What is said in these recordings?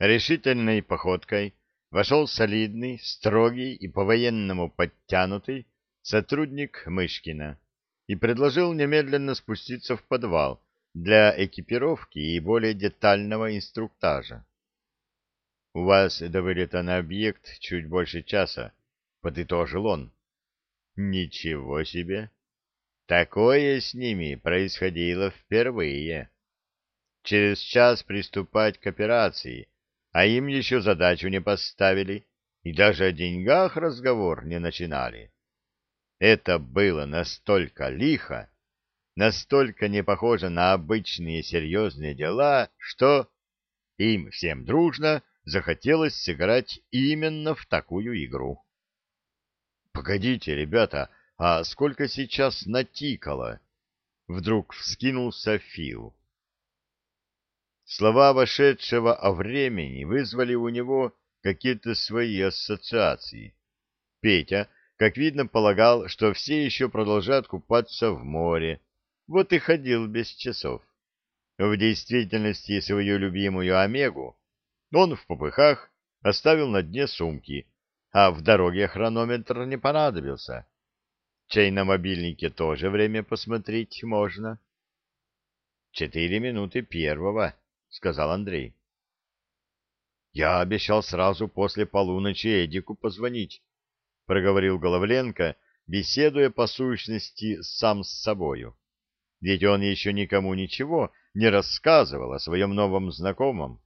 Решительной походкой вошел солидный, строгий и по-военному подтянутый сотрудник Мышкина и предложил немедленно спуститься в подвал для экипировки и более детального инструктажа. — У вас до вылета на объект чуть больше часа, — подытожил он. — Ничего себе! Такое с ними происходило впервые. Через час приступать к операции, а им еще задачу не поставили и даже о деньгах разговор не начинали. Это было настолько лихо, настолько не похоже на обычные серьезные дела, что им всем дружно захотелось сыграть именно в такую игру. — Погодите, ребята, а сколько сейчас натикало? Вдруг вскинулся Фил. Слова вошедшего о времени вызвали у него какие-то свои ассоциации. Петя, как видно, полагал, что все еще продолжают купаться в море, вот и ходил без часов. В действительности свою любимую Омегу он в попыхах оставил на дне сумки, а в дороге хронометр не понадобился. Чей на мобильнике тоже время посмотреть можно. Четыре минуты первого. — сказал Андрей. — Я обещал сразу после полуночи Эдику позвонить, — проговорил Головленко, беседуя по сущности сам с собою. Ведь он еще никому ничего не рассказывал о своем новом знакомом.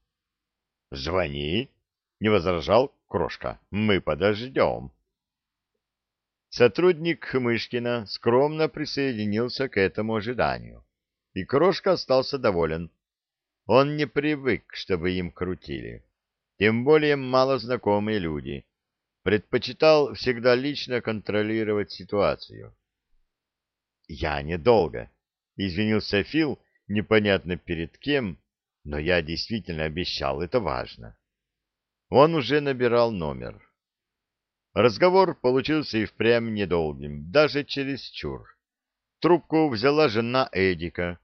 — Звони, — не возражал Крошка, — мы подождем. Сотрудник Мышкина скромно присоединился к этому ожиданию, и Крошка остался доволен. Он не привык, чтобы им крутили. Тем более малознакомые люди. Предпочитал всегда лично контролировать ситуацию. «Я недолго», — извинился Фил, непонятно перед кем, но я действительно обещал, это важно. Он уже набирал номер. Разговор получился и впрямь недолгим, даже чересчур. Трубку взяла жена Эдика,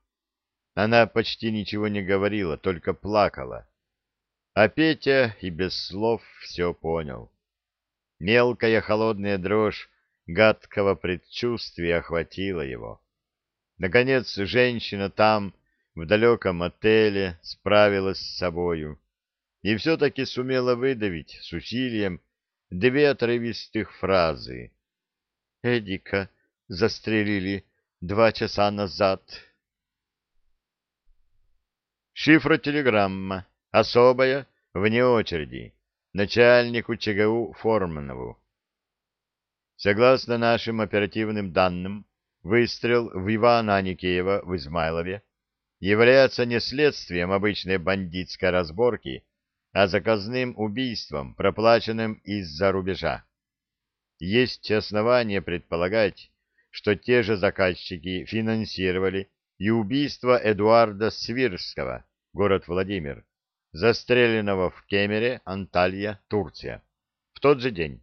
она почти ничего не говорила, только плакала. А Петя и без слов все понял. Мелкая холодная дрожь гадкого предчувствия охватила его. Наконец женщина там, в далеком отеле, справилась с собою и все-таки сумела выдавить с усилием две отрывистых фразы. «Эдика застрелили два часа назад». Шифротелеграмма. Особая, вне очереди. Начальнику ЧГУ Форманову. Согласно нашим оперативным данным, выстрел в Ивана Аникеева в Измайлове является не следствием обычной бандитской разборки, а заказным убийством, проплаченным из-за рубежа. Есть основания предполагать, что те же заказчики финансировали и убийство Эдуарда Свирского, город Владимир, застреленного в Кемере, Анталья, Турция, в тот же день.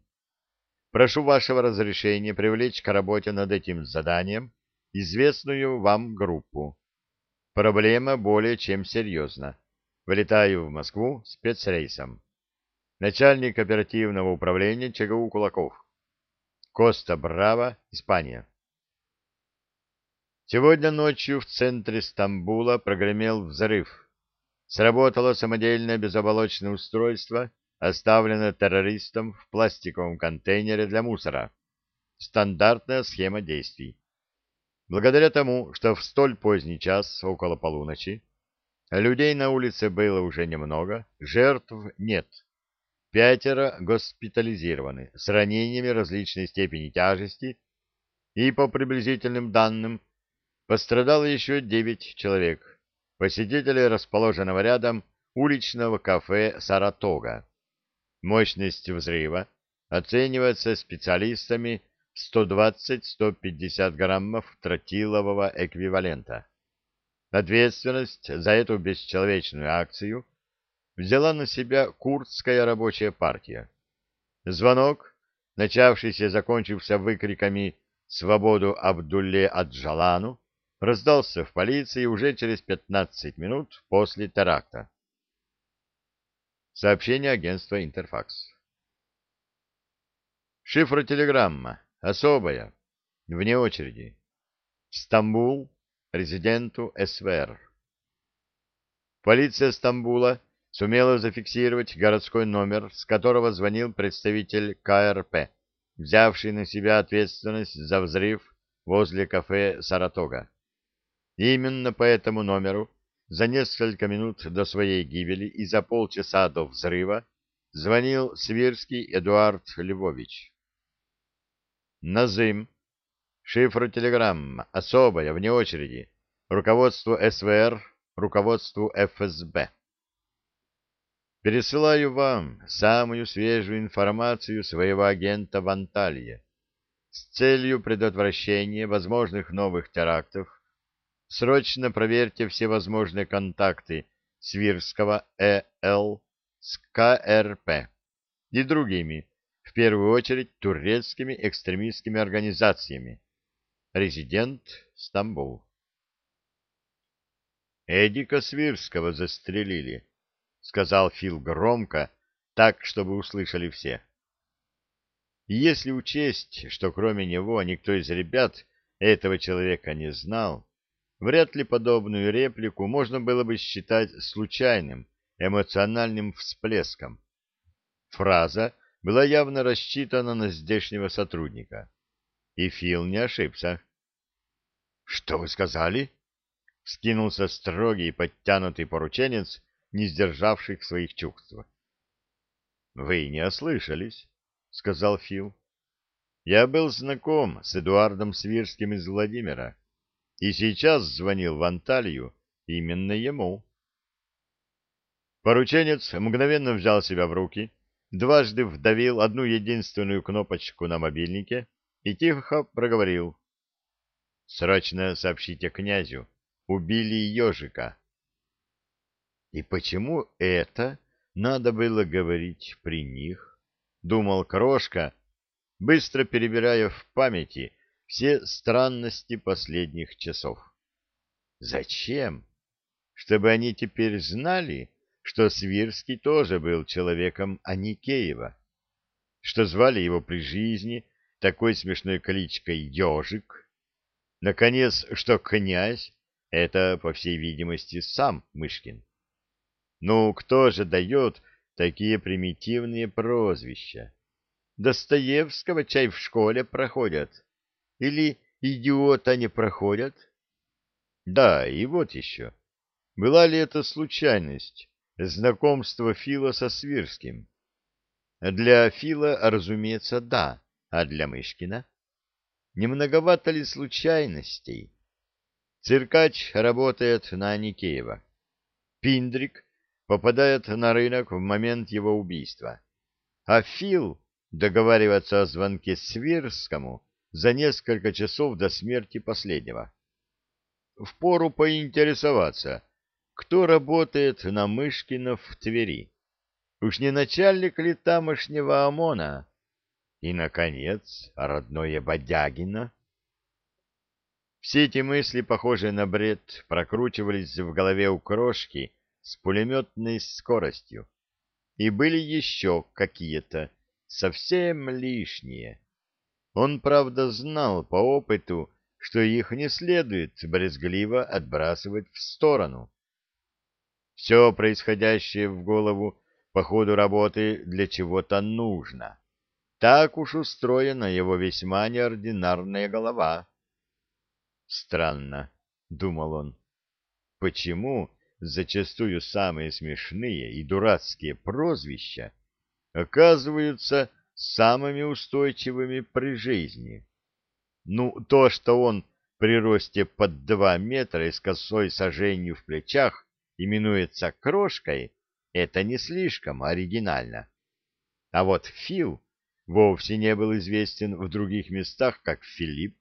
Прошу вашего разрешения привлечь к работе над этим заданием известную вам группу. Проблема более чем серьезна. Вылетаю в Москву спецрейсом. Начальник оперативного управления ЧГУ Кулаков. Коста Браво, Испания. Сегодня ночью в центре Стамбула прогремел взрыв Сработало самодельное безоболочное устройство, оставленное террористом в пластиковом контейнере для мусора. Стандартная схема действий. Благодаря тому, что в столь поздний час, около полуночи, людей на улице было уже немного, жертв нет. Пятеро госпитализированы с ранениями различной степени тяжести, и, по приблизительным данным, пострадало еще девять человек, посетителей расположенного рядом уличного кафе «Саратога». Мощность взрыва оценивается специалистами в 120-150 граммов тротилового эквивалента. Ответственность за эту бесчеловечную акцию взяла на себя Курдская рабочая партия. Звонок, начавшийся и закончился выкриками «Свободу Абдулле Аджалану», раздался в полиции уже через 15 минут после теракта. Сообщение агентства «Интерфакс». Шифротелеграмма. Особая. Вне очереди. Стамбул. Резиденту СВР. Полиция Стамбула сумела зафиксировать городской номер, с которого звонил представитель КРП, взявший на себя ответственность за взрыв возле кафе «Саратога». Именно по этому номеру за несколько минут до своей гибели и за полчаса до взрыва звонил Свирский Эдуард Львович. Назым. Шифротелеграмма. Особая, вне очереди. Руководству СВР, руководству ФСБ. Пересылаю вам самую свежую информацию своего агента в Анталии с целью предотвращения возможных новых терактов. Срочно проверьте все возможные контакты Свирского Э.Л. с КРП и другими, в первую очередь турецкими экстремистскими организациями. Резидент Стамбул. Эдика Свирского застрелили сказал Фил громко, так, чтобы услышали все. если учесть, что кроме него никто из ребят этого человека не знал, вряд ли подобную реплику можно было бы считать случайным эмоциональным всплеском. Фраза была явно рассчитана на здешнего сотрудника. И Фил не ошибся. — Что вы сказали? — вскинулся строгий подтянутый порученец, не сдержавших своих чувств. — Вы не ослышались, — сказал Фил. — Я был знаком с Эдуардом Свирским из Владимира, и сейчас звонил в Анталию именно ему. Порученец мгновенно взял себя в руки, дважды вдавил одну единственную кнопочку на мобильнике и тихо проговорил. — Срочно сообщите князю, убили ежика. И почему это надо было говорить при них? Думал Крошка, быстро перебирая в памяти все странности последних часов. Зачем? Чтобы они теперь знали, что Свирский тоже был человеком Аникеева, что звали его при жизни такой смешной кличкой Ежик, наконец, что князь — это, по всей видимости, сам Мышкин. Ну, кто же дает такие примитивные прозвища? Достоевского чай в школе проходят? Или идиота не проходят? Да, и вот еще. Была ли это случайность, знакомство Фила со Свирским? Для Фила, разумеется, да, а для Мышкина? Не многовато ли случайностей? Циркач работает на Аникеева. Пиндрик попадает на рынок в момент его убийства. А Фил договаривается о звонке Свирскому за несколько часов до смерти последнего. Впору поинтересоваться, кто работает на Мышкина в Твери. Уж не начальник ли тамошнего ОМОНа? И, наконец, родное Бодягино. Все эти мысли, похожие на бред, прокручивались в голове у крошки, с пулеметной скоростью. И были еще какие-то, совсем лишние. Он, правда, знал по опыту, что их не следует брезгливо отбрасывать в сторону. Все происходящее в голову по ходу работы для чего-то нужно. Так уж устроена его весьма неординарная голова. «Странно», — думал он, — «почему зачастую самые смешные и дурацкие прозвища оказываются самыми устойчивыми при жизни. Ну, то, что он при росте под два метра и с косой сожжению в плечах именуется крошкой, это не слишком оригинально. А вот Фил вовсе не был известен в других местах, как Филипп.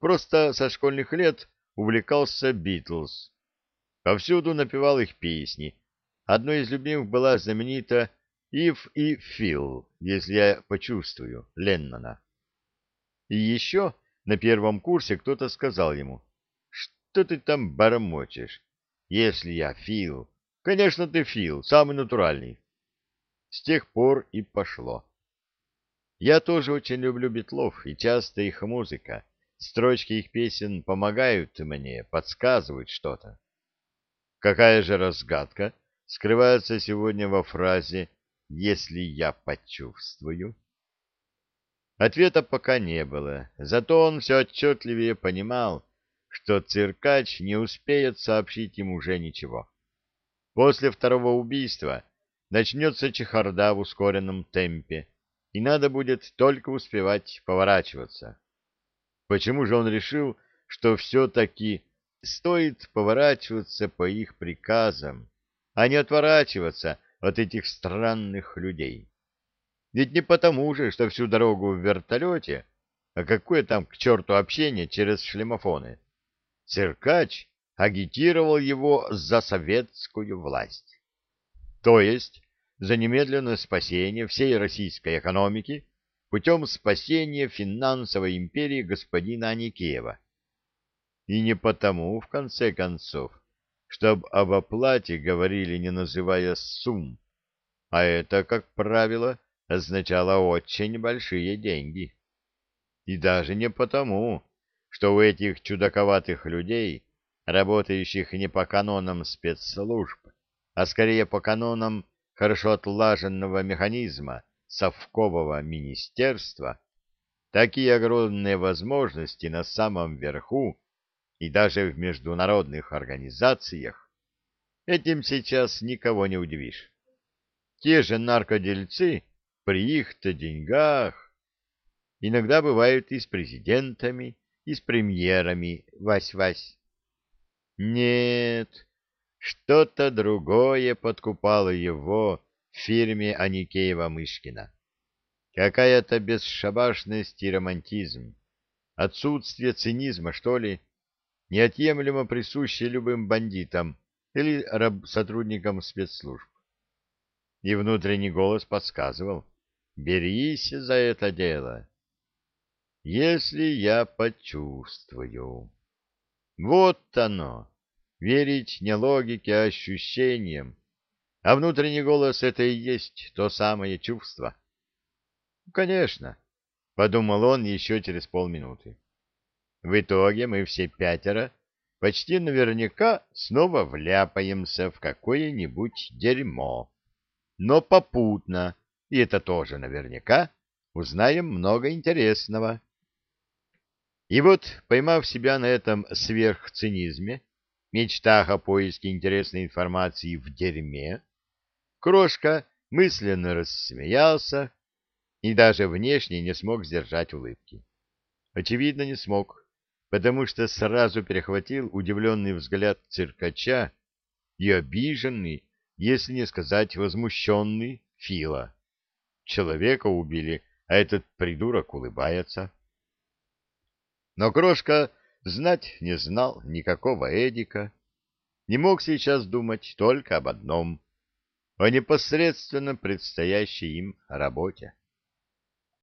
Просто со школьных лет увлекался Битлз Повсюду напевал их песни. Одной из любимых была знаменита «If и Feel», если я почувствую, Леннона. И еще на первом курсе кто-то сказал ему, «Что ты там бормочешь? Если я Фил, конечно, ты Фил, самый натуральный. С тех пор и пошло. Я тоже очень люблю Бетлов, и часто их музыка, строчки их песен помогают мне, подсказывают что-то. Какая же разгадка скрывается сегодня во фразе «если я почувствую»? Ответа пока не было, зато он все отчетливее понимал, что циркач не успеет сообщить ему уже ничего. После второго убийства начнется чехарда в ускоренном темпе, и надо будет только успевать поворачиваться. Почему же он решил, что все-таки стоит поворачиваться по их приказам, а не отворачиваться от этих странных людей? Ведь не потому же, что всю дорогу в вертолете, а какое там к черту общение через шлемофоны. Циркач агитировал его за советскую власть. То есть за немедленное спасение всей российской экономики путем спасения финансовой империи господина Аникеева. И не потому, в конце концов, чтобы об оплате говорили, не называя сумм, а это, как правило, означало очень большие деньги. И даже не потому, что у этих чудаковатых людей, работающих не по канонам спецслужб, а скорее по канонам хорошо отлаженного механизма совкового министерства, такие огромные возможности на самом верху и даже в международных организациях, этим сейчас никого не удивишь. Те же наркодельцы при их-то деньгах иногда бывают и с президентами, и с премьерами, Вась-Вась. Нет, что-то другое подкупало его в фирме Аникеева-Мышкина. Какая-то бесшабашность и романтизм, отсутствие цинизма, что ли, неотъемлемо присущее любым бандитам или сотрудникам спецслужб. И внутренний голос подсказывал — Берись за это дело. Если я почувствую. Вот оно. Верить не логике, а ощущениям. А внутренний голос — это и есть то самое чувство. Конечно, — подумал он еще через полминуты. В итоге мы все пятеро почти наверняка снова вляпаемся в какое-нибудь дерьмо. Но попутно и это тоже наверняка, узнаем много интересного. И вот, поймав себя на этом сверхцинизме, мечтах о поиске интересной информации в дерьме, Крошка мысленно рассмеялся и даже внешне не смог сдержать улыбки. Очевидно, не смог, потому что сразу перехватил удивленный взгляд циркача и обиженный, если не сказать возмущенный, Фила. Человека убили, а этот придурок улыбается. Но Крошка знать не знал никакого Эдика, не мог сейчас думать только об одном — о непосредственно предстоящей им работе.